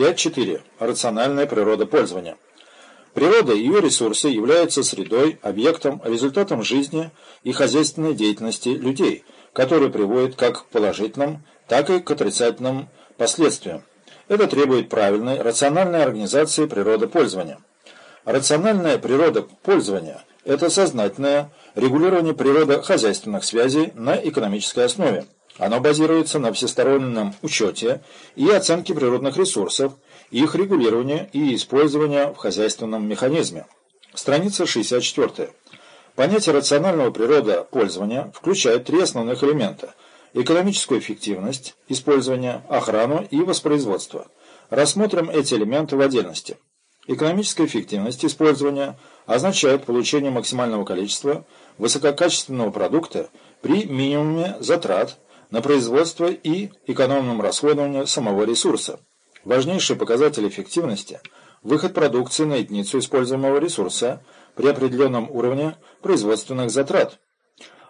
5.4. Рациональная природа пользования. Природа и ее ресурсы являются средой, объектом, результатом жизни и хозяйственной деятельности людей, которые приводят как к положительным, так и к отрицательным последствиям. Это требует правильной, рациональной организации природопользования. Рациональная природа пользования – это сознательное регулирование природохозяйственных связей на экономической основе. Оно базируется на всестороннем учете и оценке природных ресурсов, их регулирования и использования в хозяйственном механизме. Страница 64. Понятие рационального природопользования включает три основных элемента – экономическую эффективность, использование, охрану и воспроизводство. Рассмотрим эти элементы в отдельности. Экономическая эффективность использования означает получение максимального количества высококачественного продукта при минимуме затрат – на производство и экономном расходовании самого ресурса. Важнейший показатель эффективности – выход продукции на единицу используемого ресурса при определенном уровне производственных затрат.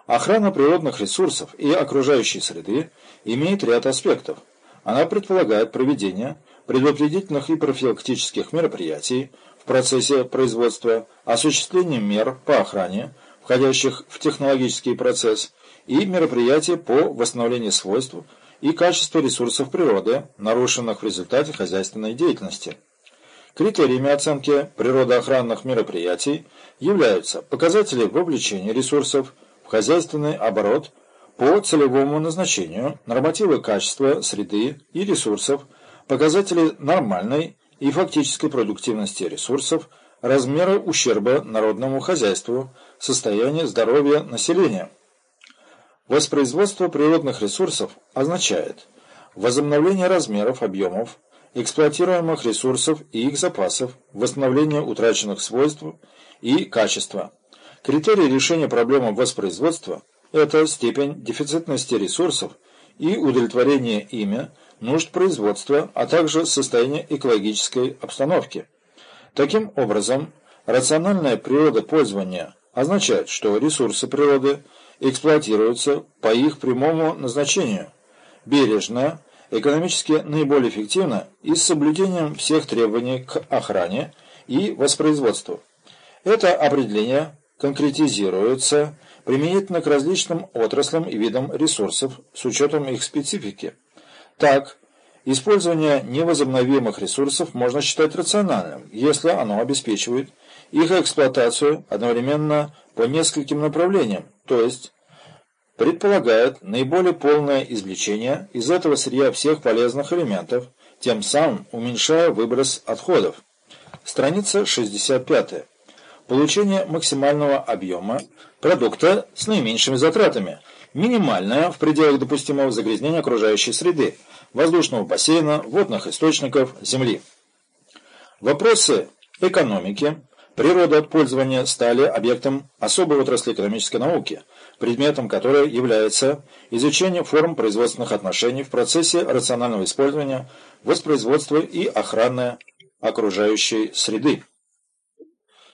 Охрана природных ресурсов и окружающей среды имеет ряд аспектов. Она предполагает проведение предупредительных и профилактических мероприятий в процессе производства, осуществление мер по охране, входящих в технологический процесс, и мероприятия по восстановлению свойств и качества ресурсов природы, нарушенных в результате хозяйственной деятельности. Критериями оценки природоохранных мероприятий являются показатели вовлечения ресурсов в хозяйственный оборот по целевому назначению, нормативы качества среды и ресурсов, показатели нормальной и фактической продуктивности ресурсов, размеры ущерба народному хозяйству, состояние здоровья населения. Воспроизводство природных ресурсов означает возобновление размеров, объемов, эксплуатируемых ресурсов и их запасов, восстановление утраченных свойств и качества. Критерии решения проблемы воспроизводства – это степень дефицитности ресурсов и удовлетворение ими нужд производства, а также состояние экологической обстановки. Таким образом, рациональное природопользование означает, что ресурсы природы – эксплуатируются по их прямому назначению, бережно, экономически наиболее эффективно и с соблюдением всех требований к охране и воспроизводству. Это определение конкретизируется применительно к различным отраслям и видам ресурсов с учетом их специфики. Так, использование невозобновимых ресурсов можно считать рациональным, если оно обеспечивает их эксплуатацию одновременно по нескольким направлениям, то есть предполагает наиболее полное извлечение из этого сырья всех полезных элементов, тем самым уменьшая выброс отходов. Страница 65. Получение максимального объема продукта с наименьшими затратами, минимальное в пределах допустимого загрязнения окружающей среды, воздушного бассейна, водных источников, земли. Вопросы экономики, Природопользование стали объектом особой отрасли экономической науки, предметом которой является изучение форм производственных отношений в процессе рационального использования, воспроизводства и охраны окружающей среды.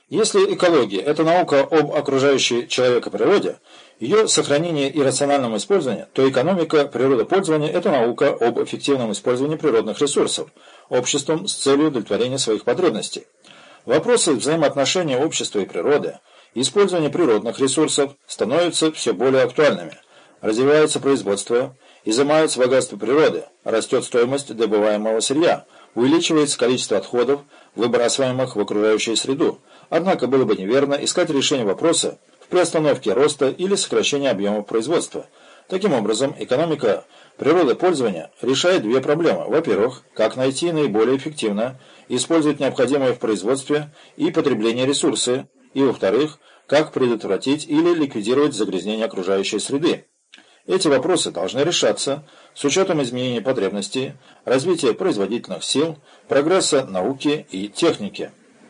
Если экология – это наука об окружающей человека природе, ее сохранении и рациональном использовании, то экономика природопользования – это наука об эффективном использовании природных ресурсов обществом с целью удовлетворения своих потребностей. Вопросы взаимоотношения общества и природы, использования природных ресурсов становятся все более актуальными. Развивается производство, изымается богатство природы, растет стоимость добываемого сырья, увеличивается количество отходов, выбрасываемых в окружающую среду. Однако было бы неверно искать решение вопроса в приостановке роста или сокращении объемов производства. Таким образом, экономика природопользования решает две проблемы. Во-первых, как найти наиболее эффективно использовать необходимые в производстве и потреблении ресурсы, и, во-вторых, как предотвратить или ликвидировать загрязнение окружающей среды. Эти вопросы должны решаться с учетом изменения потребностей, развития производительных сил, прогресса науки и техники.